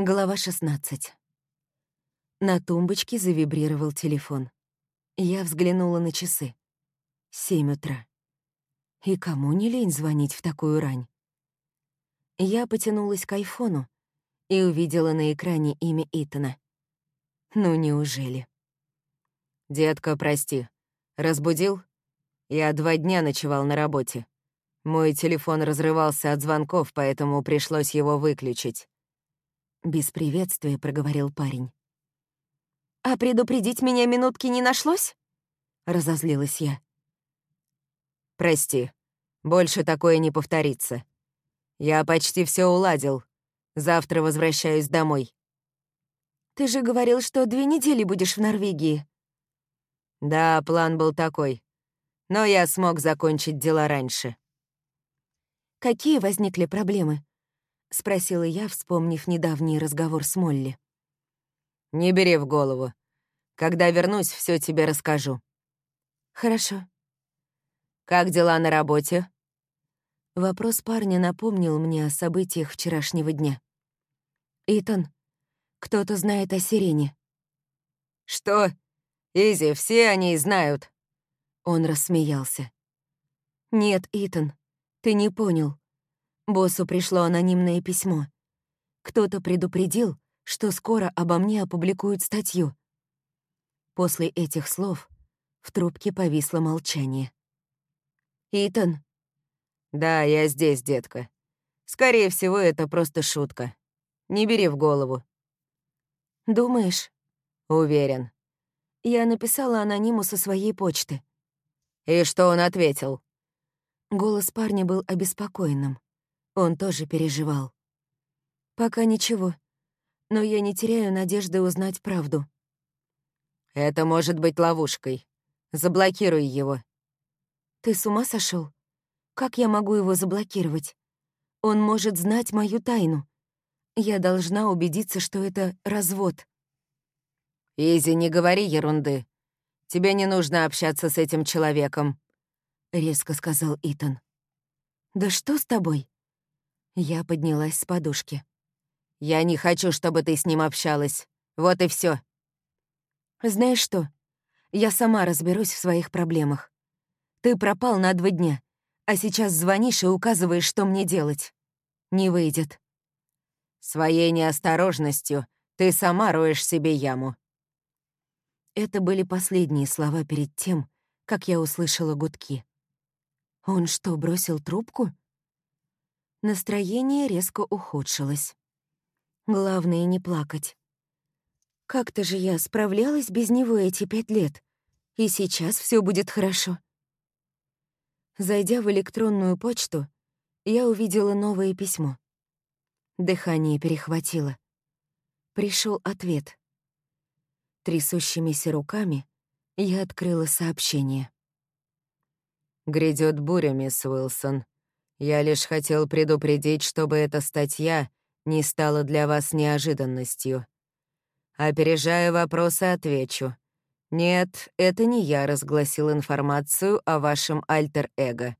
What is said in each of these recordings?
Глава 16. На тумбочке завибрировал телефон. Я взглянула на часы. Семь утра. И кому не лень звонить в такую рань? Я потянулась к айфону и увидела на экране имя Итана. Ну, неужели? «Детка, прости. Разбудил? Я два дня ночевал на работе. Мой телефон разрывался от звонков, поэтому пришлось его выключить. Без приветствия проговорил парень. «А предупредить меня минутки не нашлось?» Разозлилась я. «Прости, больше такое не повторится. Я почти все уладил. Завтра возвращаюсь домой». «Ты же говорил, что две недели будешь в Норвегии». «Да, план был такой. Но я смог закончить дела раньше». «Какие возникли проблемы?» — спросила я, вспомнив недавний разговор с Молли. «Не бери в голову. Когда вернусь, все тебе расскажу». «Хорошо». «Как дела на работе?» Вопрос парня напомнил мне о событиях вчерашнего дня. «Итан, кто-то знает о сирене». «Что? Изи, все они знают». Он рассмеялся. «Нет, Итан, ты не понял. Боссу пришло анонимное письмо. Кто-то предупредил, что скоро обо мне опубликуют статью. После этих слов в трубке повисло молчание. «Итан?» «Да, я здесь, детка. Скорее всего, это просто шутка. Не бери в голову». «Думаешь?» «Уверен». Я написала анониму со своей почты. «И что он ответил?» Голос парня был обеспокоенным. Он тоже переживал. Пока ничего, но я не теряю надежды узнать правду. Это может быть ловушкой. Заблокируй его. Ты с ума сошел? Как я могу его заблокировать? Он может знать мою тайну. Я должна убедиться, что это развод. Изи, не говори ерунды. Тебе не нужно общаться с этим человеком, — резко сказал Итан. «Да что с тобой?» Я поднялась с подушки. «Я не хочу, чтобы ты с ним общалась. Вот и все. «Знаешь что? Я сама разберусь в своих проблемах. Ты пропал на два дня, а сейчас звонишь и указываешь, что мне делать. Не выйдет». «Своей неосторожностью ты сама роешь себе яму». Это были последние слова перед тем, как я услышала гудки. «Он что, бросил трубку?» Настроение резко ухудшилось. Главное — не плакать. Как-то же я справлялась без него эти пять лет, и сейчас все будет хорошо. Зайдя в электронную почту, я увидела новое письмо. Дыхание перехватило. Пришел ответ. Трясущимися руками я открыла сообщение. «Грядет буря, мисс Уилсон. Я лишь хотел предупредить, чтобы эта статья не стала для вас неожиданностью. Опережая вопросы, отвечу. Нет, это не я разгласил информацию о вашем альтер-эго.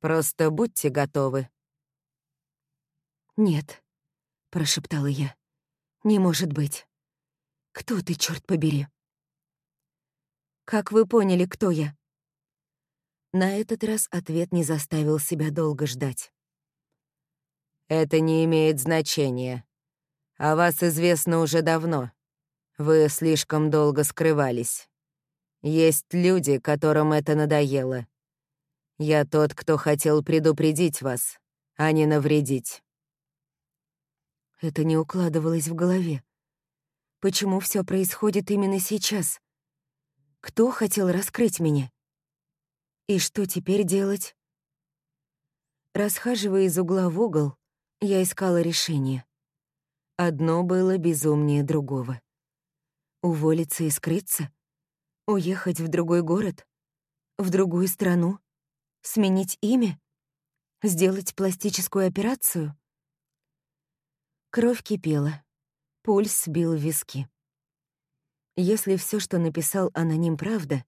Просто будьте готовы. «Нет», — прошептала я, — «не может быть. Кто ты, черт побери?» «Как вы поняли, кто я?» На этот раз ответ не заставил себя долго ждать. «Это не имеет значения. О вас известно уже давно. Вы слишком долго скрывались. Есть люди, которым это надоело. Я тот, кто хотел предупредить вас, а не навредить». Это не укладывалось в голове. Почему все происходит именно сейчас? Кто хотел раскрыть меня? И что теперь делать? Расхаживая из угла в угол, я искала решение. Одно было безумнее другого. Уволиться и скрыться? Уехать в другой город? В другую страну? Сменить имя? Сделать пластическую операцию? Кровь кипела. Пульс бил виски. Если все, что написал аноним, правда —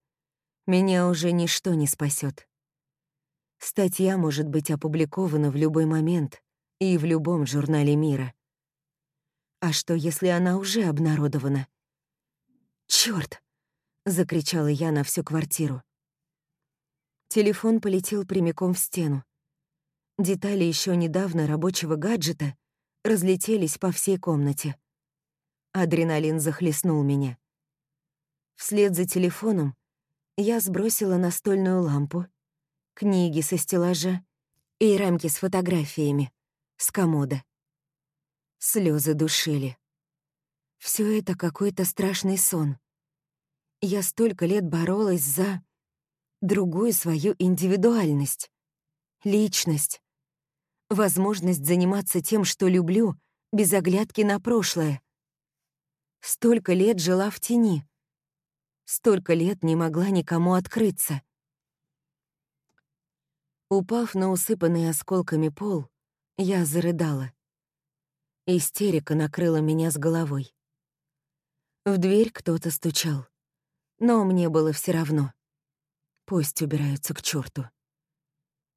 меня уже ничто не спасет. Статья может быть опубликована в любой момент и в любом журнале мира. А что, если она уже обнародована? Чёрт! закричала я на всю квартиру. Телефон полетел прямиком в стену. Детали еще недавно рабочего гаджета разлетелись по всей комнате. Адреналин захлестнул меня. Вслед за телефоном я сбросила настольную лампу, книги со стеллажа и рамки с фотографиями с комода. Слезы душили. Все это какой-то страшный сон. Я столько лет боролась за другую свою индивидуальность, личность, возможность заниматься тем, что люблю, без оглядки на прошлое. Столько лет жила в тени. Столько лет не могла никому открыться. Упав на усыпанный осколками пол, я зарыдала. Истерика накрыла меня с головой. В дверь кто-то стучал. Но мне было все равно. Пусть убираются к черту.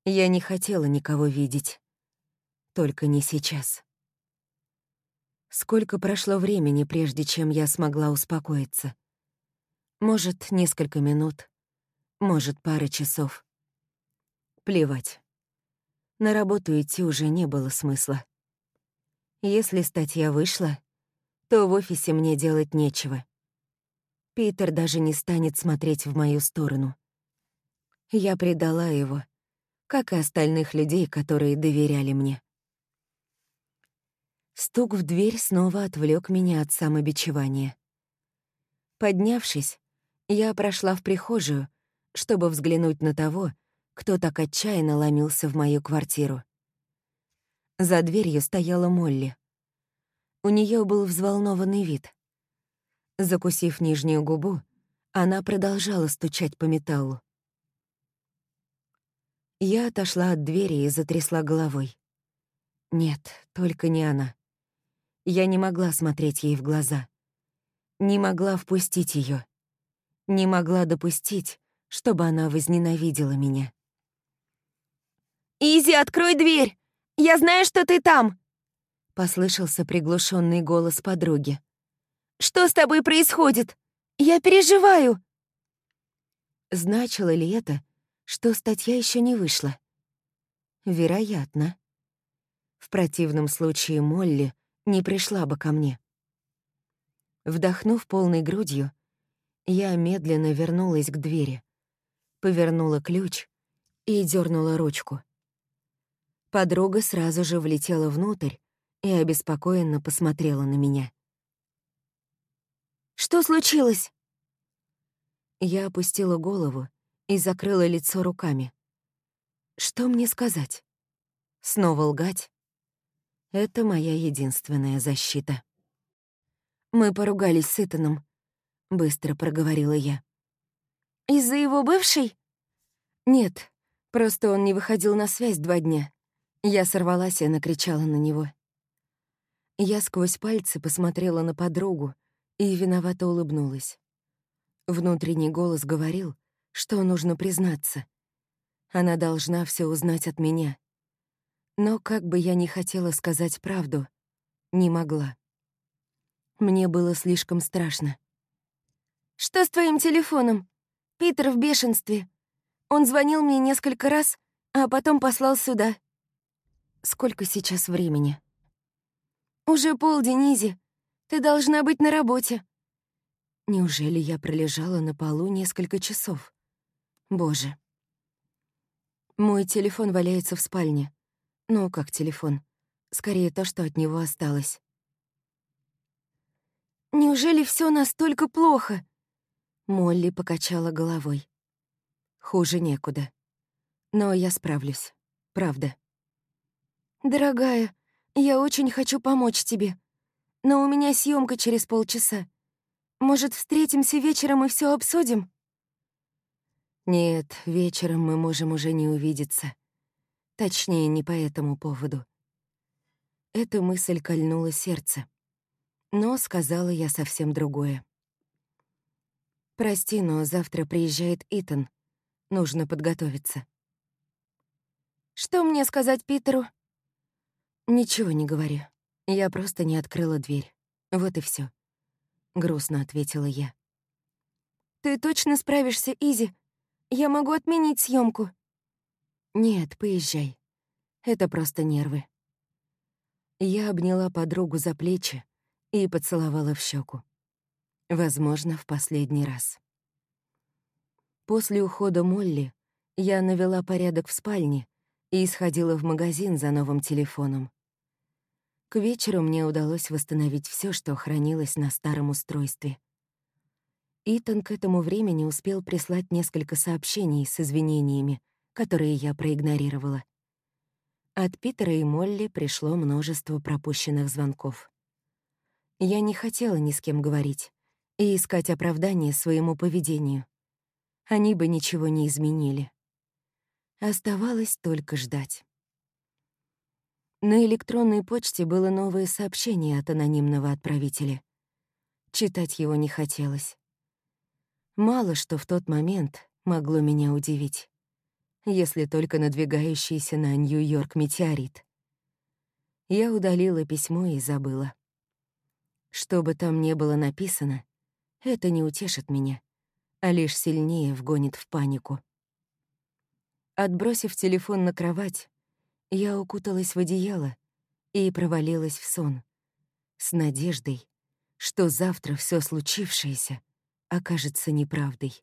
Я не хотела никого видеть. Только не сейчас. Сколько прошло времени, прежде чем я смогла успокоиться? Может, несколько минут, может, пара часов. Плевать. На работу идти уже не было смысла. Если статья вышла, то в офисе мне делать нечего. Питер даже не станет смотреть в мою сторону. Я предала его, как и остальных людей, которые доверяли мне. Стук в дверь снова отвлек меня от самобичевания. Поднявшись, я прошла в прихожую, чтобы взглянуть на того, кто так отчаянно ломился в мою квартиру. За дверью стояла Молли. У нее был взволнованный вид. Закусив нижнюю губу, она продолжала стучать по металлу. Я отошла от двери и затрясла головой. Нет, только не она. Я не могла смотреть ей в глаза. Не могла впустить ее. Не могла допустить, чтобы она возненавидела меня. «Изи, открой дверь! Я знаю, что ты там!» — послышался приглушенный голос подруги. «Что с тобой происходит? Я переживаю!» Значило ли это, что статья еще не вышла? Вероятно. В противном случае Молли не пришла бы ко мне. Вдохнув полной грудью, я медленно вернулась к двери, повернула ключ и дернула ручку. Подруга сразу же влетела внутрь и обеспокоенно посмотрела на меня. «Что случилось?» Я опустила голову и закрыла лицо руками. Что мне сказать? Снова лгать? Это моя единственная защита. Мы поругались с Итаном, быстро проговорила я. Из-за его бывшей? Нет, просто он не выходил на связь два дня. Я сорвалась и накричала на него. Я сквозь пальцы посмотрела на подругу и виновато улыбнулась. Внутренний голос говорил, что нужно признаться. Она должна все узнать от меня. Но как бы я ни хотела сказать правду, не могла. Мне было слишком страшно. «Что с твоим телефоном? Питер в бешенстве. Он звонил мне несколько раз, а потом послал сюда». «Сколько сейчас времени?» «Уже полдень, Изи. Ты должна быть на работе». Неужели я пролежала на полу несколько часов? Боже. Мой телефон валяется в спальне. Ну, как телефон. Скорее то, что от него осталось. «Неужели все настолько плохо?» Молли покачала головой. «Хуже некуда. Но я справлюсь. Правда». «Дорогая, я очень хочу помочь тебе. Но у меня съемка через полчаса. Может, встретимся вечером и все обсудим?» «Нет, вечером мы можем уже не увидеться. Точнее, не по этому поводу». Эта мысль кольнула сердце. Но сказала я совсем другое. «Прости, но завтра приезжает Итан. Нужно подготовиться». «Что мне сказать Питеру?» «Ничего не говори. Я просто не открыла дверь. Вот и все. грустно ответила я. «Ты точно справишься, Изи? Я могу отменить съемку. «Нет, поезжай. Это просто нервы». Я обняла подругу за плечи и поцеловала в щеку. Возможно, в последний раз. После ухода Молли я навела порядок в спальне и сходила в магазин за новым телефоном. К вечеру мне удалось восстановить все, что хранилось на старом устройстве. Итан к этому времени успел прислать несколько сообщений с извинениями, которые я проигнорировала. От Питера и Молли пришло множество пропущенных звонков. Я не хотела ни с кем говорить и искать оправдание своему поведению. Они бы ничего не изменили. Оставалось только ждать. На электронной почте было новое сообщение от анонимного отправителя. Читать его не хотелось. Мало что в тот момент могло меня удивить, если только надвигающийся на Нью-Йорк метеорит. Я удалила письмо и забыла. Что бы там ни было написано, это не утешит меня, а лишь сильнее вгонит в панику. Отбросив телефон на кровать, я укуталась в одеяло и провалилась в сон, с надеждой, что завтра все случившееся окажется неправдой.